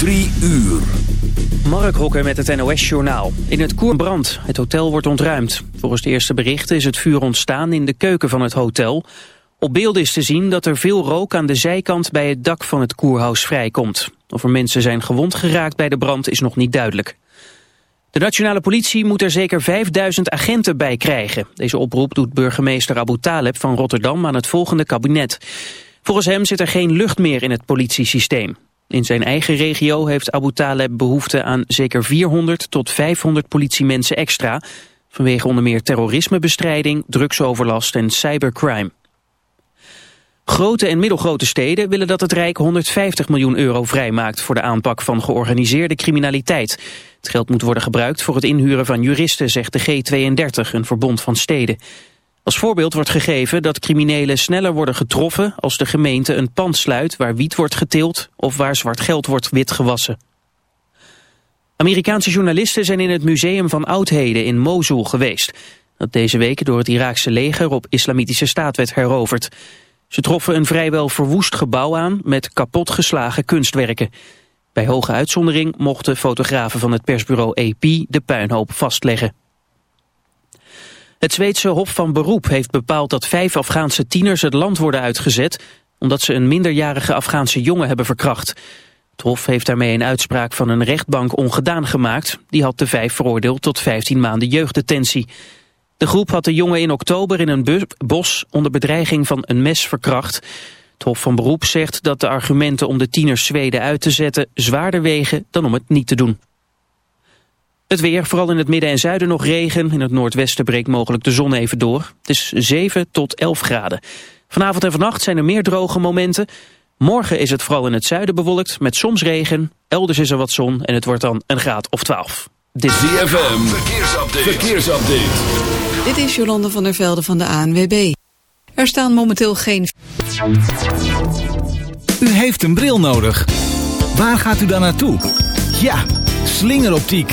Drie uur. Mark Hokker met het NOS-journaal. In het Koerbrand. Het hotel wordt ontruimd. Volgens de eerste berichten is het vuur ontstaan in de keuken van het hotel. Op beelden is te zien dat er veel rook aan de zijkant bij het dak van het koerhuis vrijkomt. Of er mensen zijn gewond geraakt bij de brand is nog niet duidelijk. De nationale politie moet er zeker 5000 agenten bij krijgen. Deze oproep doet burgemeester Abu Taleb van Rotterdam aan het volgende kabinet. Volgens hem zit er geen lucht meer in het politiesysteem. In zijn eigen regio heeft Abu Taleb behoefte aan zeker 400 tot 500 politiemensen extra... vanwege onder meer terrorismebestrijding, drugsoverlast en cybercrime. Grote en middelgrote steden willen dat het Rijk 150 miljoen euro vrijmaakt voor de aanpak van georganiseerde criminaliteit. Het geld moet worden gebruikt voor het inhuren van juristen, zegt de G32, een verbond van steden. Als voorbeeld wordt gegeven dat criminelen sneller worden getroffen als de gemeente een pand sluit waar wiet wordt geteeld of waar zwart geld wordt witgewassen. Amerikaanse journalisten zijn in het Museum van Oudheden in Mosul geweest. Dat deze week door het Iraakse leger op islamitische staat werd heroverd. Ze troffen een vrijwel verwoest gebouw aan met kapotgeslagen kunstwerken. Bij hoge uitzondering mochten fotografen van het persbureau AP de puinhoop vastleggen. Het Zweedse Hof van Beroep heeft bepaald dat vijf Afghaanse tieners het land worden uitgezet... omdat ze een minderjarige Afghaanse jongen hebben verkracht. Het Hof heeft daarmee een uitspraak van een rechtbank ongedaan gemaakt. Die had de vijf veroordeeld tot 15 maanden jeugddetentie. De groep had de jongen in oktober in een bos onder bedreiging van een mes verkracht. Het Hof van Beroep zegt dat de argumenten om de tieners Zweden uit te zetten zwaarder wegen dan om het niet te doen. Het weer, vooral in het midden en zuiden nog regen. In het noordwesten breekt mogelijk de zon even door. Het is 7 tot 11 graden. Vanavond en vannacht zijn er meer droge momenten. Morgen is het vooral in het zuiden bewolkt met soms regen. Elders is er wat zon en het wordt dan een graad of 12. Dit ZFM, verkeersupdate. verkeersupdate. Dit is Jolande van der Velde van de ANWB. Er staan momenteel geen... U heeft een bril nodig. Waar gaat u dan naartoe? Ja, slingeroptiek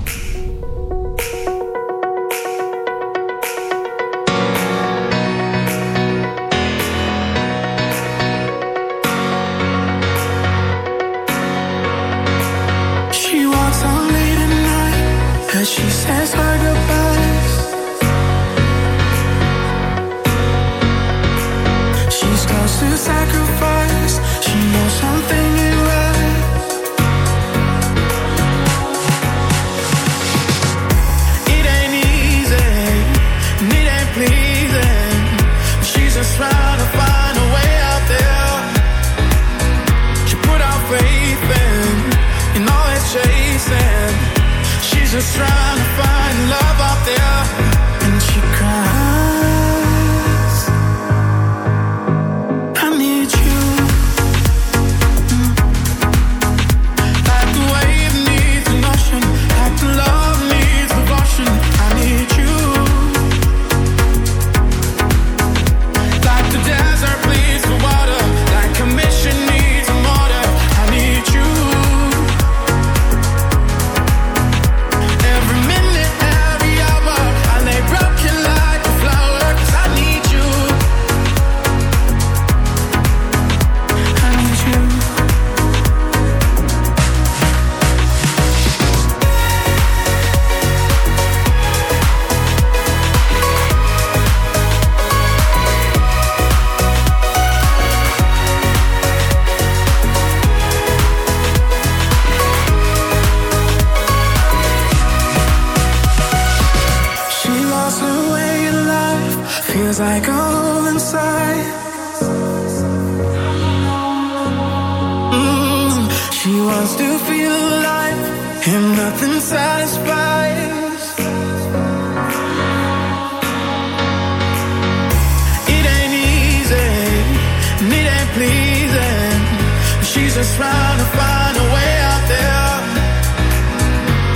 She's just trying to find a way out there.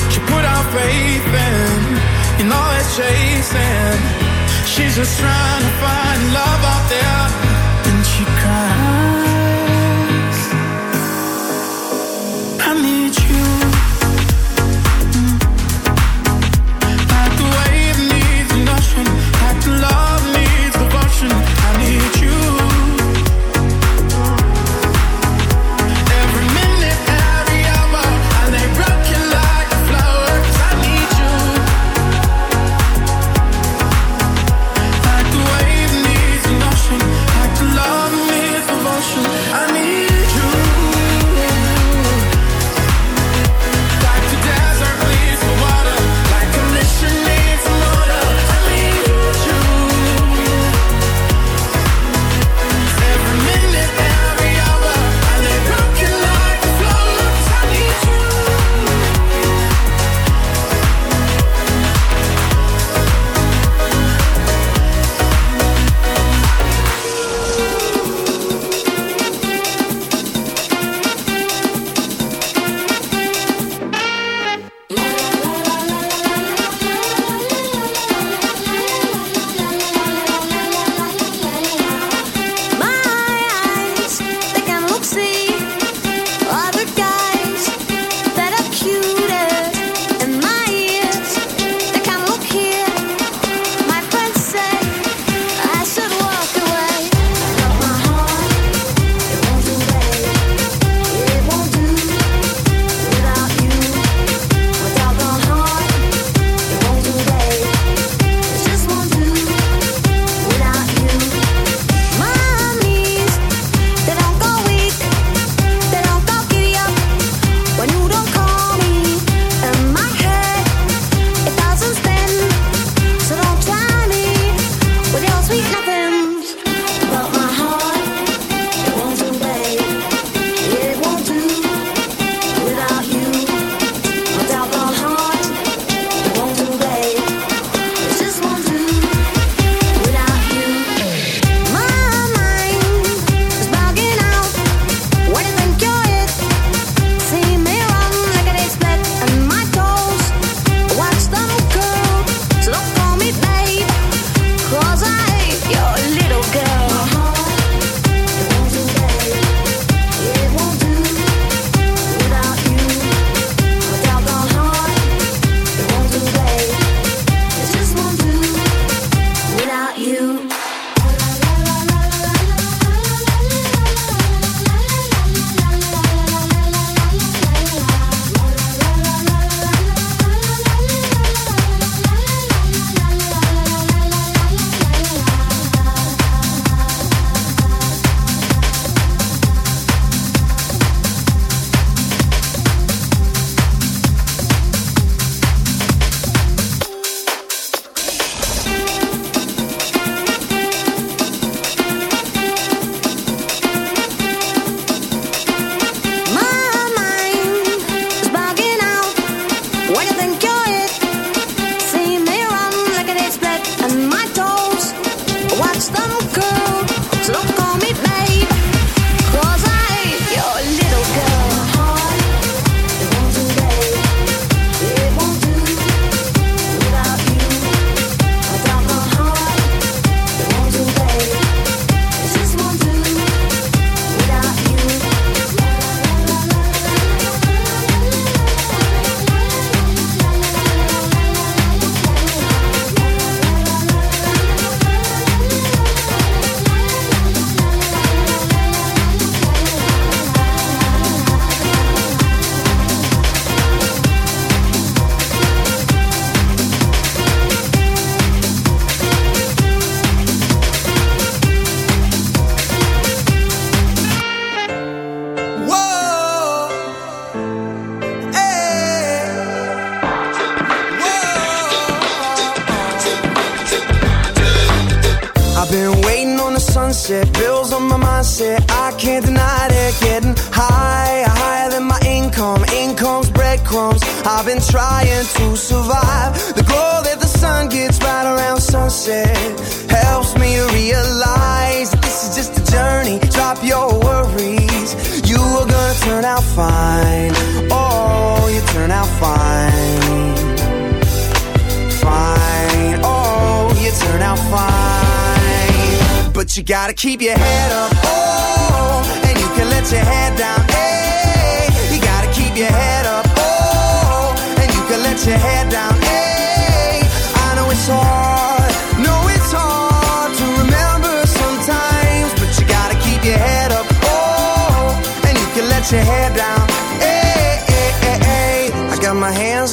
She put our faith in, you know it's chasing. She's just trying to find love out there.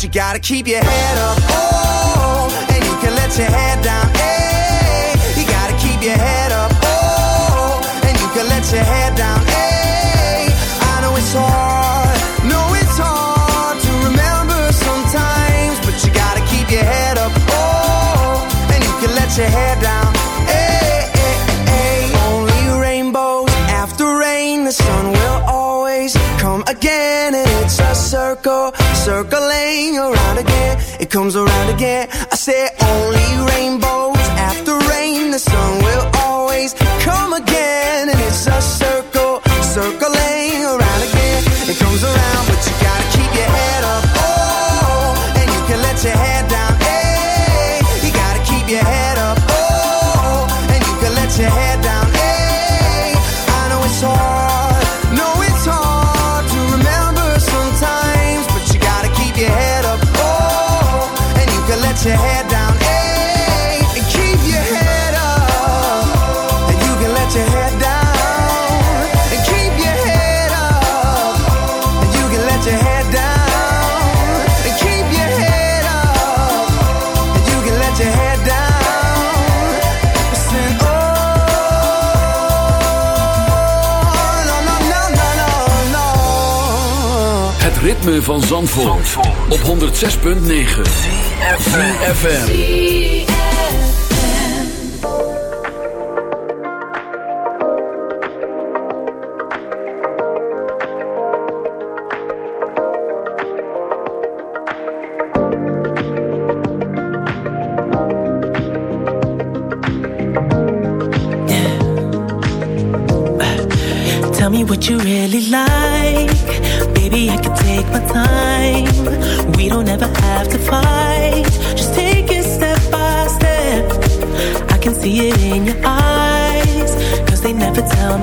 You gotta keep your head up. Oh, and you can let your head down. Hey, you gotta keep your head up. Oh, and you can let your head down. Hey, I know it's hard. No, it's hard to remember sometimes. But you gotta keep your head up. Oh, and you can let your head down. Hey, hey, hey. Only rainbows after rain. The sun will always come again. And it's a circle, circling around again. It comes around again. I say only rainbows ritme van Zandvoort, op 106.9 FM. Tell me what you really like.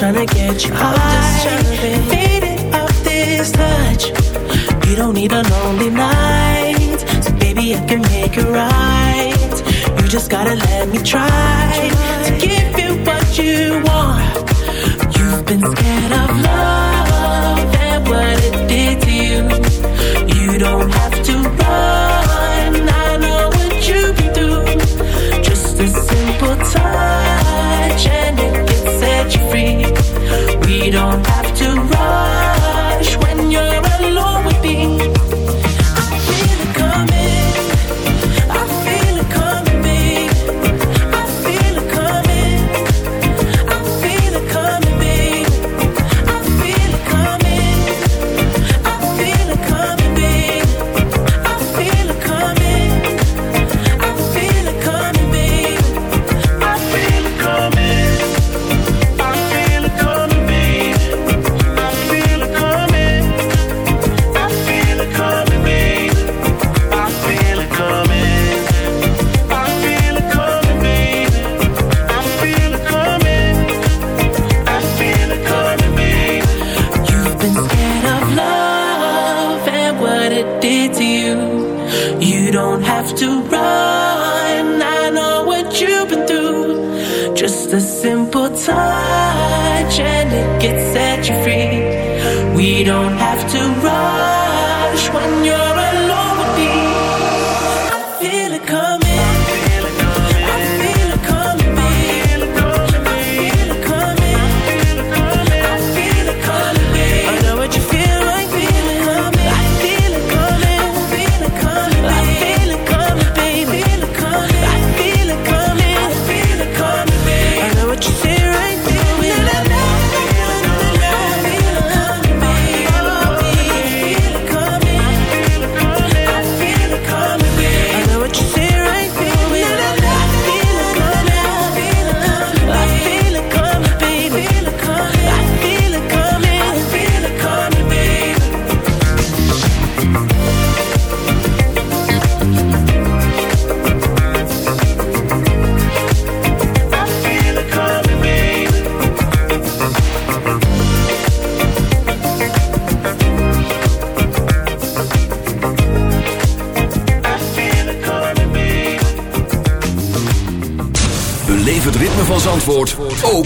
I'm just tryna get you high, faded off this touch. You don't need a lonely night, so baby, I can make it right. You just gotta let me try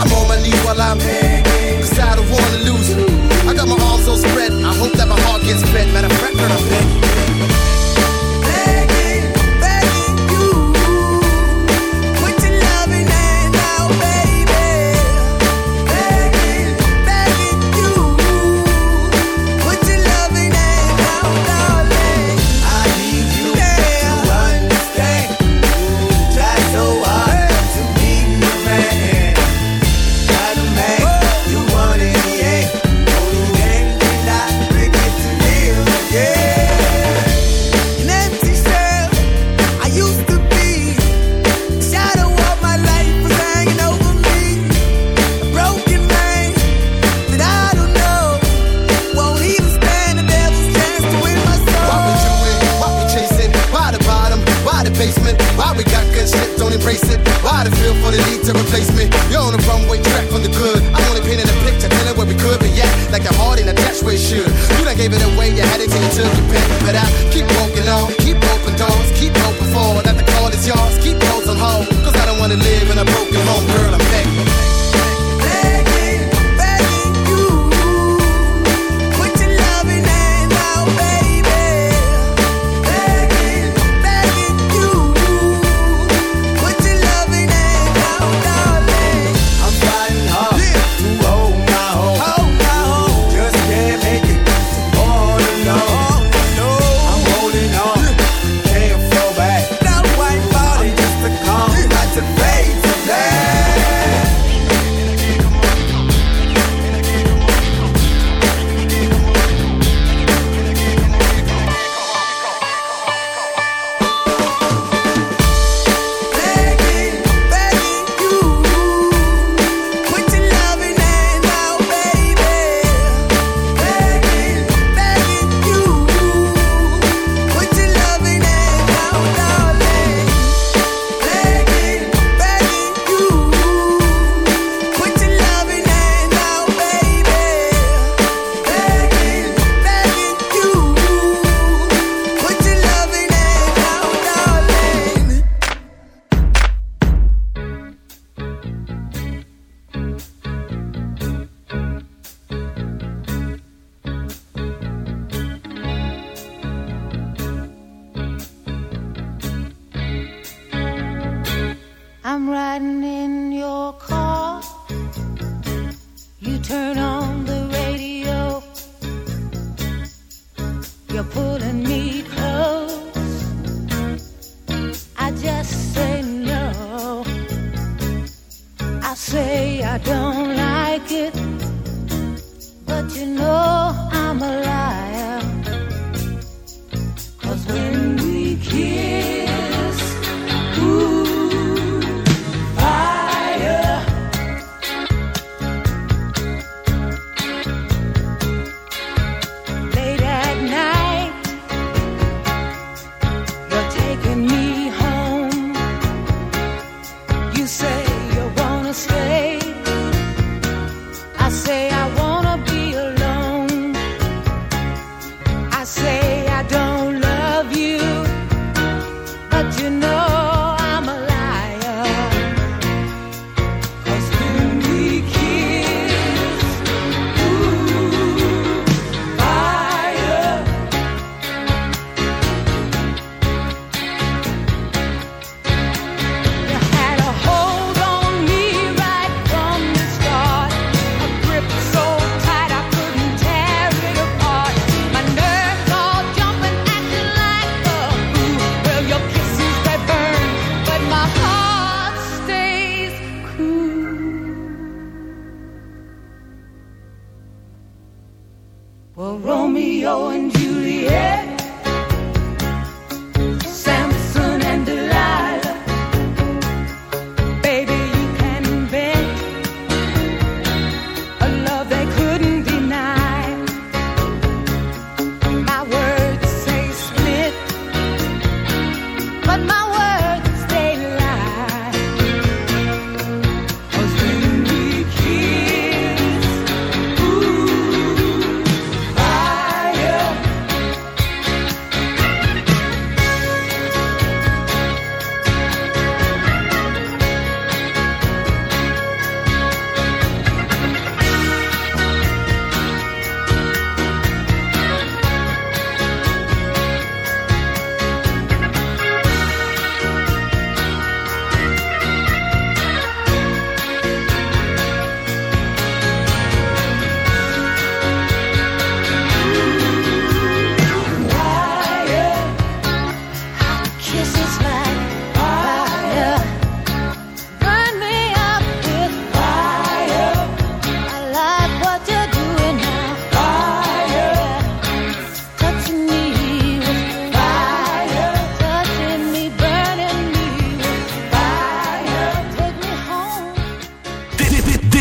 I'm on my knees while I'm Cause I don't wanna lose. I got my arms so spread. I hope that my heart gets fed. Matter of fact, I'm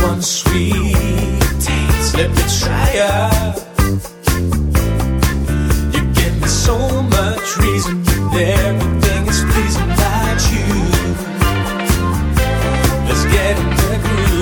One sweet. Taste. Let me try it. You give me so much reason. Everything is pleasing about you. Let's get in the groove.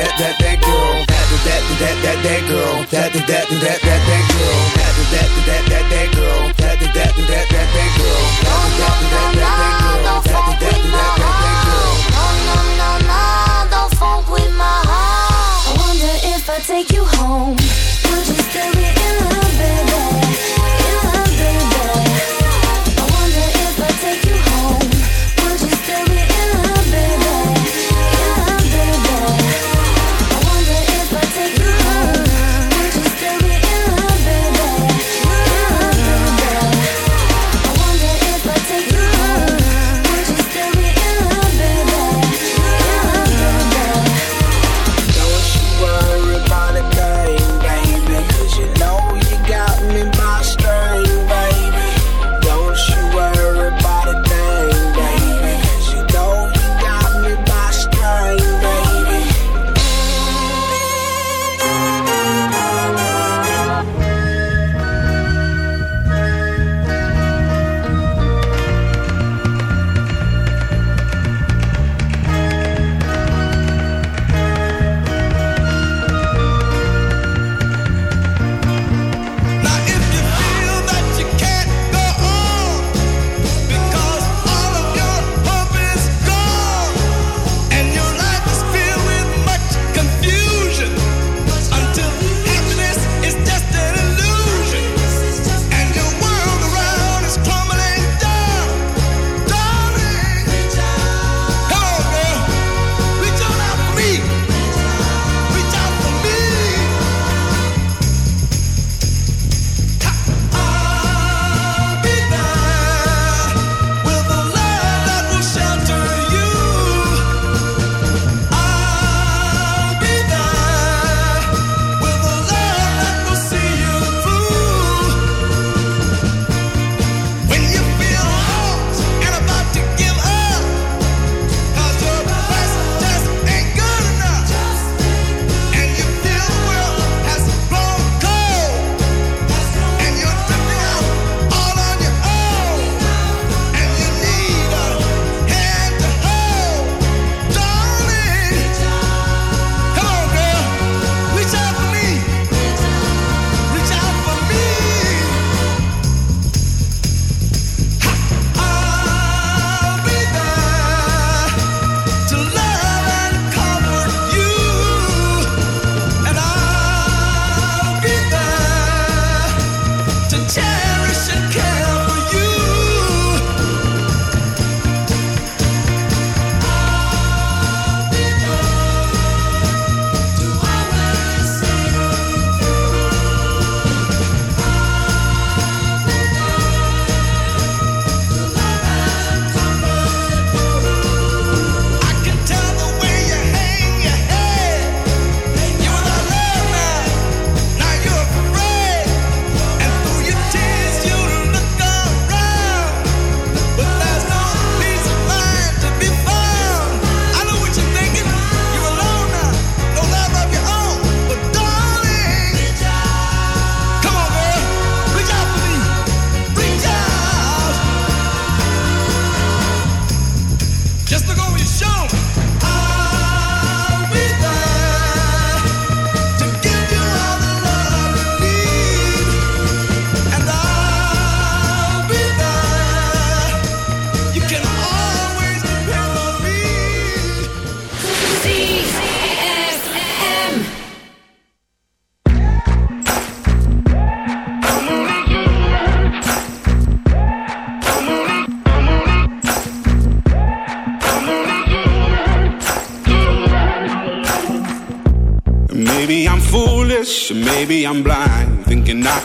that, that, that, girl. That, that, that, that, that, girl. That, that, that, that, that, that girl. That, that, that, that, that, girl. That, that, that, that, that, girl. That girl. That, that, that, that, that, that girl. No, no, no, no, don't funk with my heart. I wonder if I take you home, would you still be in love,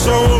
so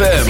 ZFM.